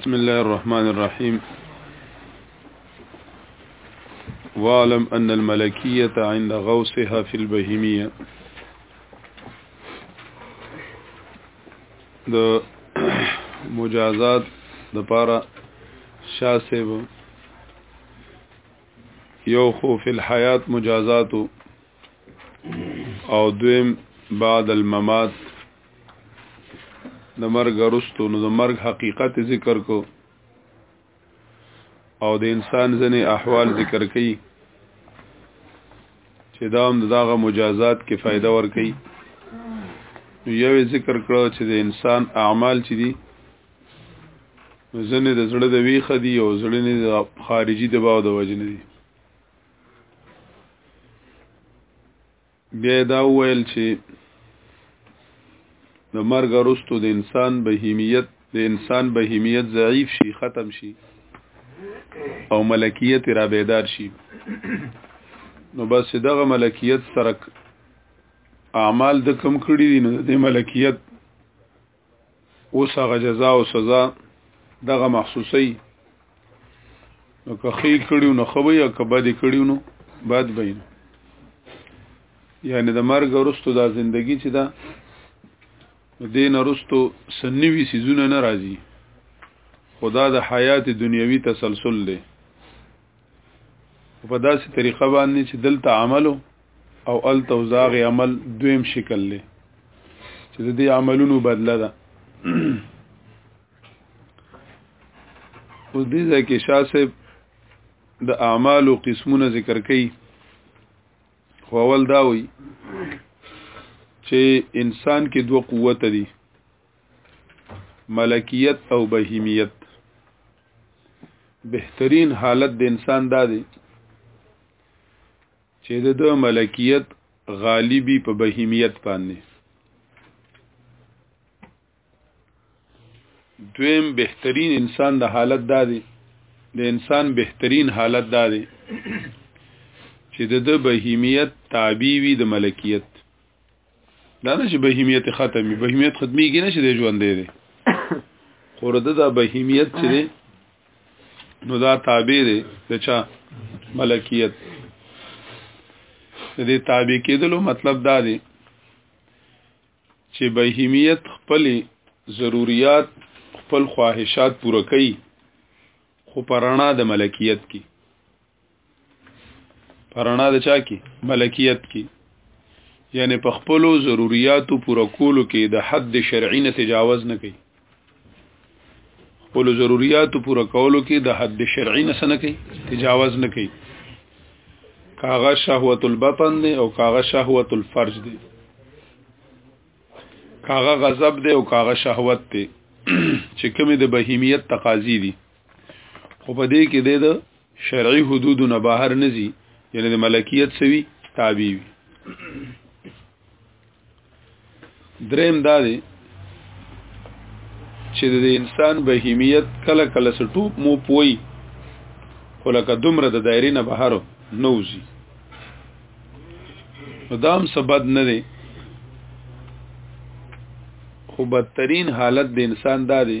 بسم الله الرحمن الرحيم واعلم أن الملكية عند غوصها في البهيمية د مجازات د پاره شاسب یو خو فی الحیات مجازاتو او دویم بعد الممات د مرګ وروسته نو د مرګ حقیقت ذکر کو او د انسان ځنې احوال ذکر کړي چې دا هم دغه مجازات کې فائدہ ور کوي نو یو ذکر کړو چې د انسان اعمال چې دي ځنې د زړه د ویخه دي او زړه نه خارجي دباو د وجنه دي بیا دا ویل چې د مرګ وروسته د انسان بهیمیت د انسان بهیمیت ضعیف شي ختم شي او ملکیت را بیدار شي نو بس دغه ملکیت سره اعمال د کم کړی دي نو د ملکیت اوس هغه جزا او سزا دغه محسوسي نو که خې کړیو نو خو یا که بد کړیو نو بد بین یعنی د مرګ ورستو دا زندگی چې دا دین ورستو سنوي سيزونه ناراضي خدا د حیات دنیوي تسلسل دی په داسې طریقه باندې چې دلته عمل او ال توزاغ عمل دویم شکل لې چې د دې عملونو بدله ده اوس دې ځکه شاسه د اعمال او قسمونه ذکر کړي خو اول دا وایي چې انسان کې دوه قوت دي ملکیت او بهیمیت بهترین حالت د انسان دا دی چې د ملکیت غالبی په بهیمیت باندې دویم بهترین انسان د حالت دا دی د انسان بهترین حالت دا دی چې د بهیمیت تابع وي د ملکیت دا نه چې بهیمیت ختمي بهیمیت ختميږي نه چې د ژوند دی خو رده دا بهیمیت چې دی نو دا تابع دی د چا ملکیت د دې تابع کېدلو مطلب دا دی چې بهیمیت خپل ضرورت خپل خواهشات پوره کوي خو پرانا د ملکیت کې پرانا د چا کی ملکیت کی یعنی په خپل ضرورتو پوره کولو کې د حد شرعي نه تجاوز نه کوي خپل ضرورتو پوره کولو کې د حد شرعي نه سن کوي تجاوز نه کوي کاغه شهوت البطن دی او کاغه شهوت الفرج دی کاغه غضب دی او کاغه شهوت دی چې کومې د بهیمیت تقاضی دي خو په دې کې د شرعي حدودو نه بهر نزي یعنی د ملکیت سوي تابع وي دریم دا دی چې د انسان بهیمیت کله کله سټوپ مو پوي خو لکه دومره د دایرې نه بهر نوځي نو دام سبد نه دی خو بدترین حالت د انسان دا دی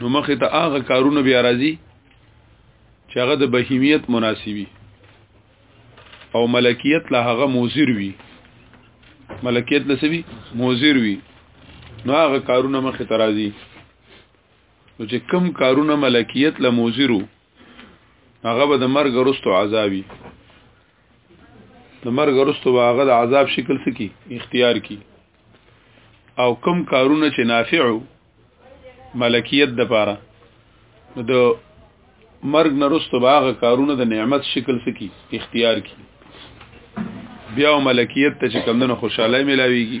نو مخه ته هغه کارونه بیا راځي چې هغه د بهیمیت مناسبي او ملکیت له هغه موزر وي ملکیت له سوي موزر وي نو هغه کارونه مخه ته راځي نو چې کم کارونه ملکیت له موزرو هغه به د مرګ وروسته عذابي د مرګ وروسته هغه د عذاب شکل سکی اختیار کی او کم کارونه چې نافعو ملکیت د پاره نو د مرګ نه رستو باغ کارونه د نعمت شکل سکی اختیار کی بیا ملکیت ته چې کمندونو خوشاله ملاویږي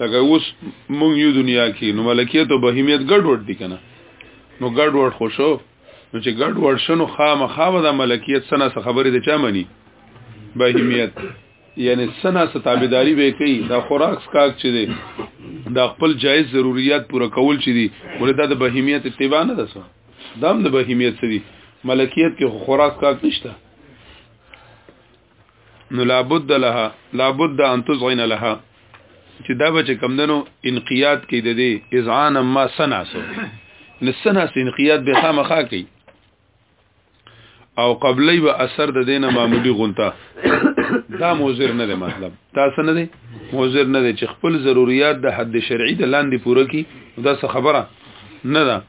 لکه اوس مونږ یو دنیا کې نو ملکیت او بهیمیت ګډ وډ دي کنه نو ګډ وډ خوشو نو چې ګډ وډ شنو خامخا به د ملکیت سنا څخه خبرې د چا مني بهیمیت یعنی سنا ستابداری به کوي دا خوراک سکاک چي دي دا خپل جایز ضرورت پوره کول چي دي ولدا د بهیمیت اتباع نه ده دام د بهیمیت سری ملکیت کې خوراک سکاک نشته نو لابد لها لابد ان تزعن لها چې دا به کم دنو انقیاد کې د دې اذعان ما سنا سو نسنا سو انقیاد به خامخا کوي او قبلې به اثر د دینه معمولی غونتا دا موزر نه دی مطلب تاسو نه دی موزر نه دی چې خپل ضرورت د حد شرعي د لاندې پوره کی دا څه خبره نه ده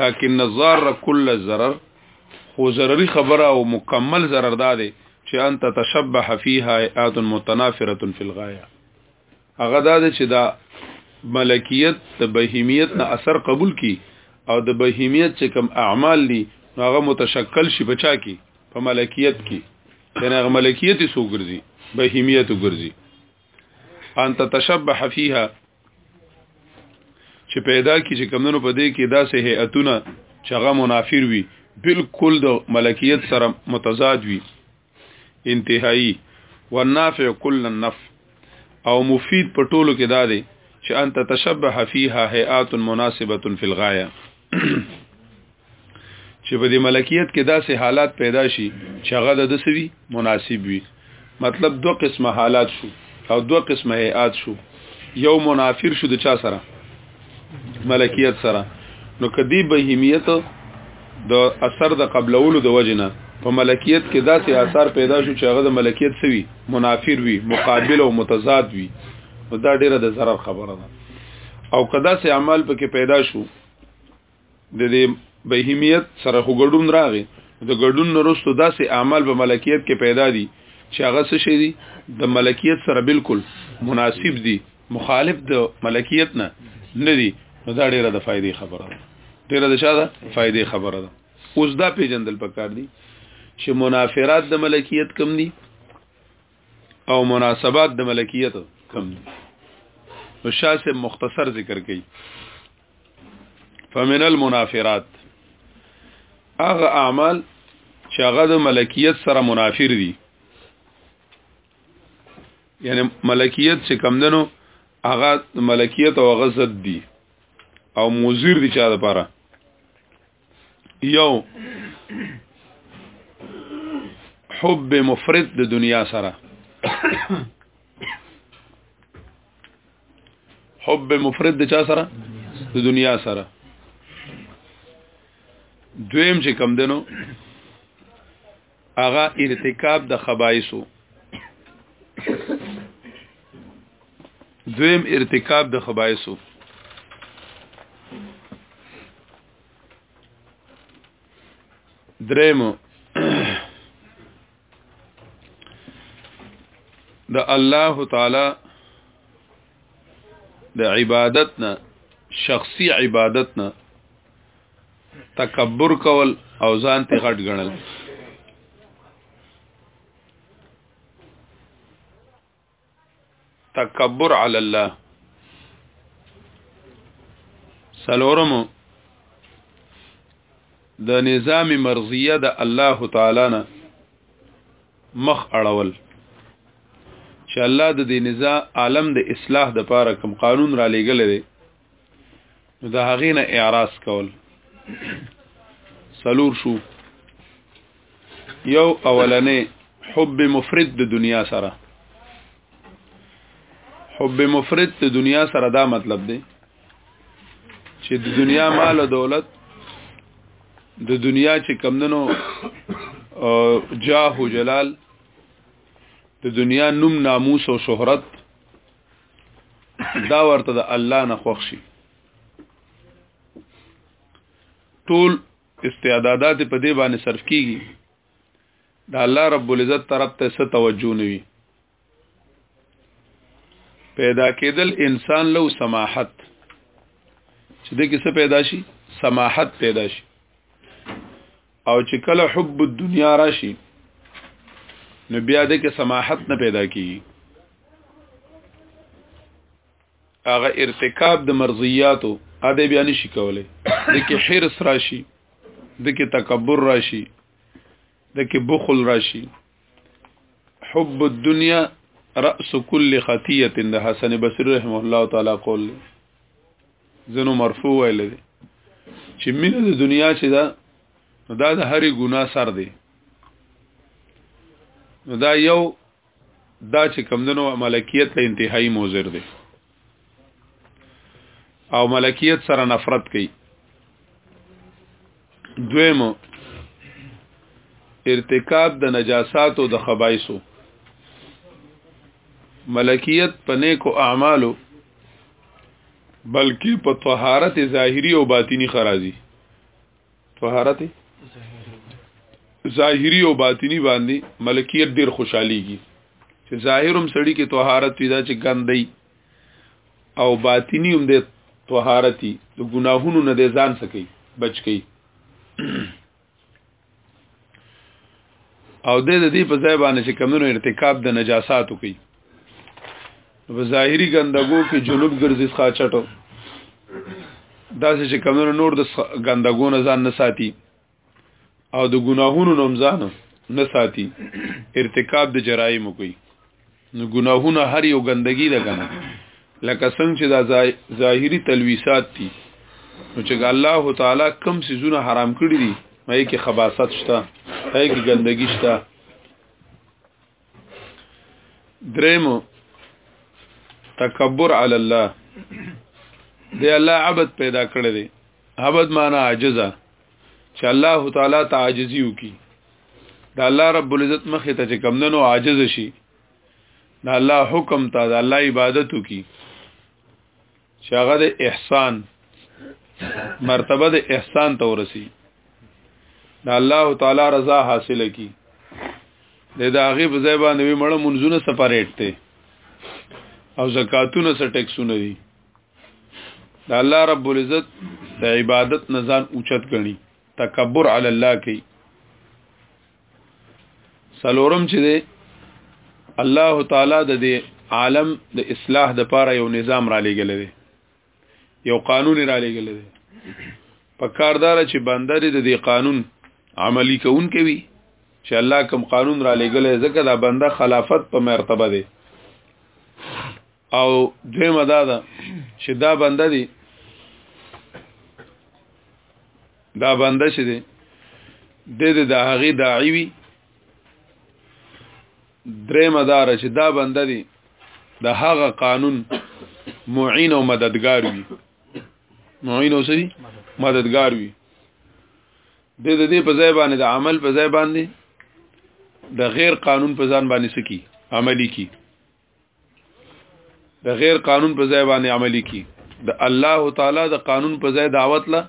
لكن الضار كل الضرر خو ضروري خبره او مکمل ضرر ده چې انت تشبح فيها آيات متنافره في الغايه هغه دا چې دا ملکیت د بهیمیت نه اثر قبول کی او د بهیمیت چې کوم اعمال دي هغه متشکل شي بچا کی په ملکیت کی یعنی هغه ملکیت سو ګرځي بهیمیت ګرځي ان تتشبح فيها چې پیدا کی چې کمونو په دې کې داسې هيئتونه چې هغه منافر وي بالکل د ملکیت سره متضاد وي انتهایی والنافع کل النف او مفید په ټولو کې دا دی چې انت تشبه فيها هيئات مناسبه في الغايه چې په دې ملکیت کې داسې حالات پیدا شي چې هغه د دسوي مناسب وي مطلب دوه قسمه حالات شو او دوه قسمه هيئات شو یو منافر شو د چا سره ملکیت سره نو کدی بهیمیت د اثر د قبلولو د وجنه په ملکیت کې داسې آثار پیدا شو چې هغه د ملکیت سوي منافر وي مقابل او متضاد وي دا ډیره د zarar خبره ده او کدا سه عمل پکې پیدا شو د دې بهیمیت سره خو ګډون راغی د ګډون نرستو داسې اعمال په ملکیت کې پیدا دي چې هغه څه شي دي د ملکیت سره بالکل مناسب دي مخالف د ملکیت نه نه دي نو دا ډیره د فائدې خبره ده ډیره د شاده فائدې خبره ده اوس دا پیجندل پکار دي چې منافرات د ملکیت کم دي او مناسبات د ملکیت کم دي نو شاسه مختصر ذکر کړي فمن المنافرات هغه اعمال چې هغه د ملکیت سره منافر دي یعنی ملکیت چې کم دنو هغه ملکیت او غزد دي او مزیر دي چا لپاره یو حب مفرد د دنیا سره حب مفرد د چا سره د دنیا سره دویم چې کم دنو هغه ارتکاب د خبایسو دویم ارتکاب د خبایسو دریم د الله تعالی د عبادت نه شخصي عبادت نه تکبر کول او ځان ته غټ ګڼل تکبر علی الله سلورم د نظام مرضیه د الله تعالی نه مخ اړول چې الله د دې نظام عالم د اصلاح د پاره کوم قانون را لېګل دی نو د هغې نه اعراض کول سلور شو یو اولنې حب مفرد د دنیا سره حب مفرد د دنیا سره دا مطلب دی چې د دنیا مال او دولت د دنیا چې کمندنو جاه او جلال د دنیا نوم ناموس او شهرت دا ورته د الله نه خوښ شي ټول استعدادات په دې باندې صرف کیږي دا الله رب العزت طرف ته څه توجه نوي پیدا کېدل انسان له سماحت چې د کیسه پیدا شي سماحت پیدا شي او چې کله حب الدنیا راشي نو بیا د کې سماحت نه پیدا کیږي هغه ارتکاب د مرضیاتو اده بیا نشي کولای د کې حرس راشي د کې تکبر راشي د کې بخل راشي حب الدنیا راس كل خطيه د حسن بصري رحمه الله تعالی قول ځنو مرفوع ویل دي چې مینه د دنیا چې دا دا د هرې ګناه سر دی نو دا یو دا چې کمدنو ملکیت ته انتهایی موزر دی او ملکیت سره نفرت کوي دویم ارتکاب د نجاسات او د خبایسو ملکیت په نیکو اعمالو بلکې په طهارت ظاهری او باطینی خرازي طهارت ظاهری او باطینی باندې ملکیت ډیر خوشحاليږي چې ظاهرم سړی کې طهارت پیدا چې ګندۍ او باطنی هم د طهارتي د ګناهونو نه د ځان سکی بچ کی او د دې په ځای باندې چې کمونو ارتکاب د نجاساتو کوي په ظاهري ګندګو کې جنوب ګرځي ښا چټو دا چې کمونو نور د ګندګو نه ځان نه ساتي او د ګناهونو نمزان نه ساتي ارتکاب د جرایم کوي نو ګناهونه هر یو ګندګي ده کنه لکه څنګه چې دا ظاهری تلويسات دي نو چې الله تعالی کم سيزونه حرام کړی دي مې کې خباست شته مې کې ګندګي شته درېمو تکبر علی الله دی الله عبد پیدا کړی دی عبد معنا عاجزه چې الله تعالی ته عاجزي وکي دا الله رب العزت مخه ته چې کمندنو عاجز شي دا الله حکم ته دا الله عبادت وکي چې هغه د احسان مرتبه د احسان ته ورسی د الله تعالی رضا حاصله کی د داغه په ځای باندې مړ منځونه سپاریټ ته او زکاتونه سره ټیکسونه دي د الله رب العزت د عبادت نزان اوچت غني تکبر علی الله کوي سلورم چې دی الله تعالی د دې عالم د اصلاح د پاره یو نظام را لېګل دی یو قانون را لېګل دی په کاردار چې بندر د دې قانون عملی کون کوي چې الله کوم قانون را لېګل ځکه دا بنده خلافت په مرتبه دی او دویمه دا ده چې دا بنده دی دا بنده چې دی د دې د هغه داعی وی درې مدار چې دا بنده دی د هغه قانون معین او مددگار وی معین او سری مددگار وی د دې په ځای باندې د عمل په ځای باندې د غیر قانون په ځان باندې سکی عملی کی د غیر قانون په ځای باندې عملی کی د الله تعالی د قانون په ځای دعوت له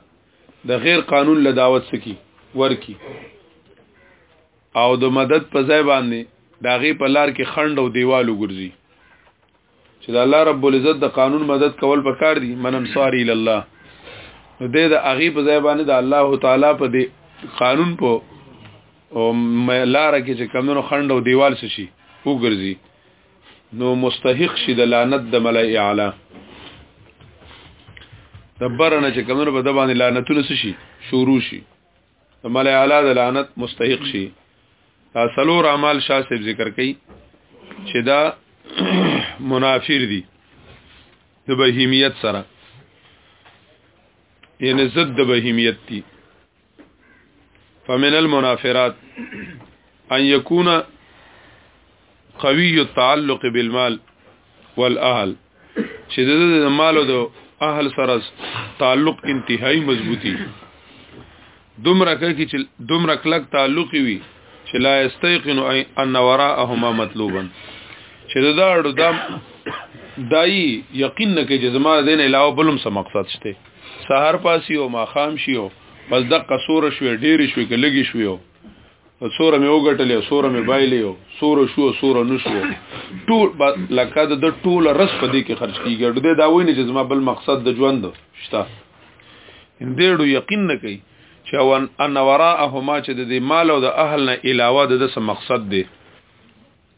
د غیر قانون له دعوت سکی ورکی او د مدد په ځای باندې داغه په لار کې خند او دیوال وګرځي چې د الله رب العزت د قانون مدد کول پکار دي منم صاری الله نو د هغه په ځای باندې د الله تعالی په دې قانون په او لار کې چې کمونو خند او دیوال څه شي وګرځي نو مستحق شي د لعنت د ملای اعلی دبرنه چې کمونو په د باندې لعنتونه څه شي شروع شي د ملای اعلی د لعنت مستحق شي سلور اعمال شاه صاحب ذکر کړي چې دا منافر دي د بهیمیت سره یعنی ضد د بهیمیت دي فمن المنافرات ان يكون قوي التعلق بالمال والاهل چې د مال او د اهل سره تعلق انتهایی مضبوطی دومره کې چې دومره کلک تعلق وي چې لا استيقن ان وراءهما مطلوبا چې دا اړو دا دای یقین نه کې چې زما دین علاوه بلم څه مقصد شته سهار پاسی او ماخام شیو پس د قصور شوې ډېری شوې کې لګي شوې او سوره مې وګټلې سوره مې بایلې او سوره شو سوره نشو ټول لکه د ټول رس په دې کې خرج کیږي د دا وینې چې زما بل مقصد د ژوند شته ان دې ډو یقین نه کوي چې وان ان وراءهما چې د مال او د اهل نه علاوه د څه مقصد دی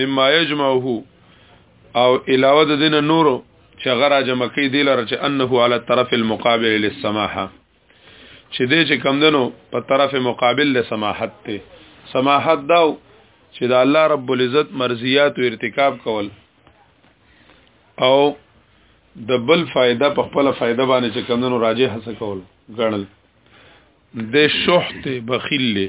مما يجمعه او علاوه د دین نورو چې غره جمع کوي دی لره چې انه علی الطرف المقابل للسماحه چې دې چې کم دنو په طرف مقابل له سماحت ته سماحت دا چې د الله رب العزت مرضیات او ارتکاب کول او د بل فائدہ په خپل فائدہ باندې چې کم دنو راجه حسه کول ګڼل د شحت بخیل له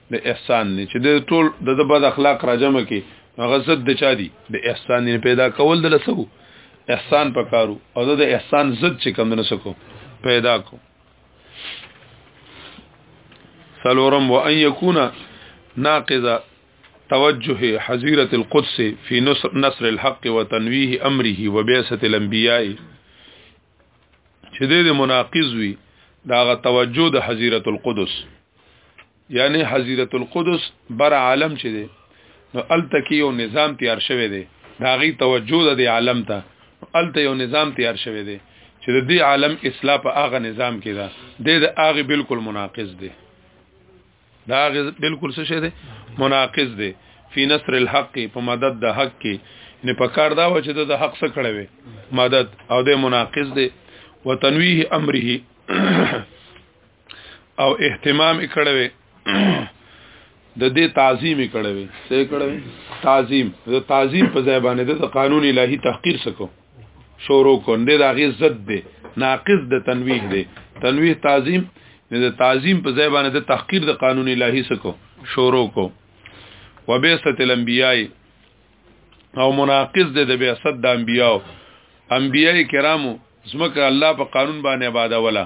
د احسان نه چې د ټول د بد اخلاق راجم کې هغه زد د چا دي د احسان نه پیدا کول د لسو احسان پکارو او د احسان زد چې کم نه سکو پیدا کو سلورم وان يكون ناقض توجه حزيره القدس في نصر نصر الحق وتنويه امره وبعثه الانبياء چې د دې مناقض وي داغه توجه د حزیرت القدس یعنی حزیرت القدس بر عالم چې دی نو التکی یو نظام تیار شوی دی داغي توجه د عالم ته الته یو نظام تیار شوی دی چې د دې عالم اصلاح په هغه نظام کې ده د هغه بالکل مناقض دی دا بالکل څه شه ده مناقض ده فی نصر الحق په مدد د حق کې نه پکار دا و چې د حق سره کړه وي مدد او د مناقض ده وتنویه امره او اهتمام کړه وي د دې تعظیم کړه وي څه کړه وي تعظیم د تعظیم په ځای باندې د قانون الهي تحقیر سکو شروع کون دی دا غي زد دی ناقص د تنویه دی تنویه تعظیم د تعظیم په ځای باندې د تحقیر د قانون الهي سکو شروع کو وبعثت الانبیاء او مناقض دی د بعثت د انبیاء انبیاء کرامو زمکه الله په قانون باندې آباده ولا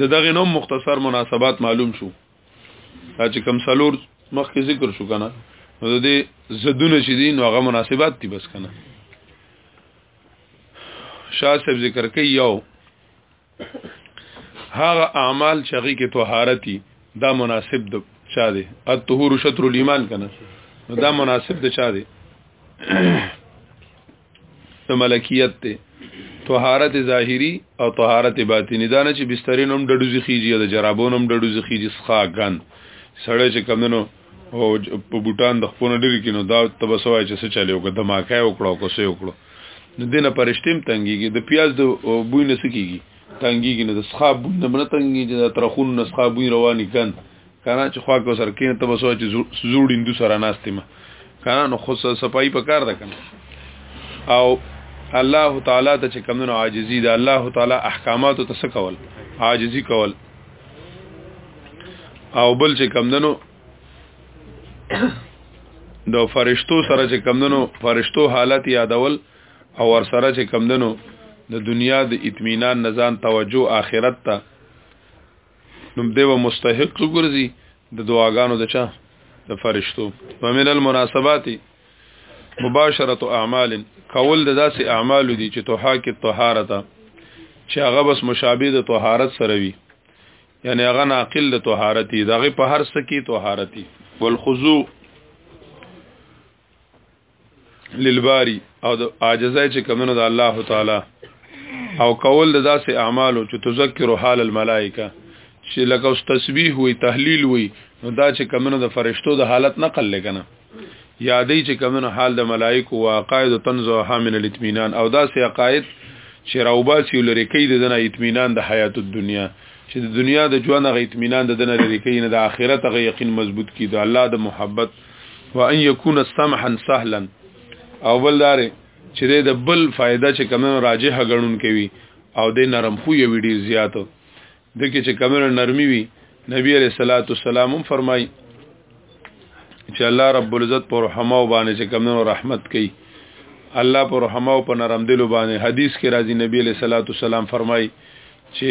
د دغه نوم مختصر مناسبات معلوم شو چې کم سلور مخکې ذکر شو کنه نو د دې زدونه چې دي نو هغه مناسبات دي بس کنه شاه صاحب ذکر کوي یو هغه اعمال چې هغه کې طهارتي دا مناسب د چا دی الطهور شطر الايمان کنه دا مناسب د چا دی نو ملکیت ته طهارت ظاهری او طهارت باطنی دا نه چې بسترین هم ډډو زخیږي او د جرابون هم ډډو زخیږي سخا غن سړی چې کمنو او په بوتان د خپل ډیر کینو دا تبسوای چې څه چلیو که دماکه وکړو کو څه وکړو نو دینه پرشتیم تنګیږي د پیاز د بوی نه سکیږي تنګیږي نه د سخاب بوی نه منه تنګیږي د ترخون نه سخاب بوی رواني کند کنه چې خوا کو سر کینه ته بسو چې زوړ هندو سره ناشته ما کنه نو خو صفائی په کار ده کنه او الله تعالی ته چې کمونو عاجزی ده الله تعالی احکامات ته څه کول عاجزی کول او بل چې کمندنو د فرشتو سره چې کمندنو فرشتو حالت یادول او ور سره چې کمندنو د دنیا د اطمینان نزان توجه آخرت ته نو دیو مستحق ګرځي د دعاګانو د چا د فرشتو ومن المناسبات مباشره اعمال کول د داسې اعمال دي چې توها کې طهارت چې هغه بس مشابه د طهارت سره وي یعنی هغه ناقل د طهارتي دغه په هر څه کې طهارتي والخضوع للباری او د عاجزای چې کمنو د الله تعالی او کول د داسې اعمالو چې تذکر حال الملائکه چې لکه اوس تسبیح وي تحلیل وي نو دا چې کمنو د فرشتو د حالت نقل لګنه یادې چې کمنو حال د ملائکه او عقاید تنزو حامل الاطمینان او داسې عقاید چې راوباسي لري کې د دنیا اطمینان د حیات الدنیا چې د دنیا د ژوند غ اطمینان د دنیا لري کې نه د آخرت غ یقین مضبوط کی د الله د محبت وان يكون سمحا سهلا او بل دار چې د بل فائدہ چې کوم راجح غړون کوي او د نرم خو یو ډیر زیات د کې چې کوم نرمي وي نبی عليه الصلاه والسلام هم فرمای چې الله رب العزت پر رحمه باندې چې کوم رحمت کوي الله پر رحمه او په نرم دل باندې حدیث کې راځي نبی عليه الصلاه والسلام فرمای چې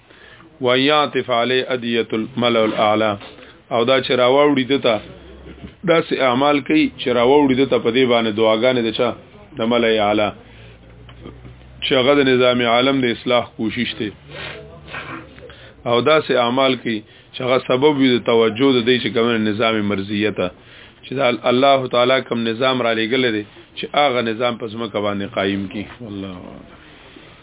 وان يعطف علي اديه الملأ الاعلى او دا چې راوړي دته داسې اعمال کوي چې راوړي دته په دې باندې دعاګانې دچا د ملأ اعلى چې هغه د نظام عالم د اصلاح کوشش ته او داسې اعمال کوي چې هغه سبب وي د توجه د دې چې کوم نظام مرزیه ته چې دا الله تعالی کوم نظام را لېګل دي چې هغه نظام پس مکه باندې قائم کی والله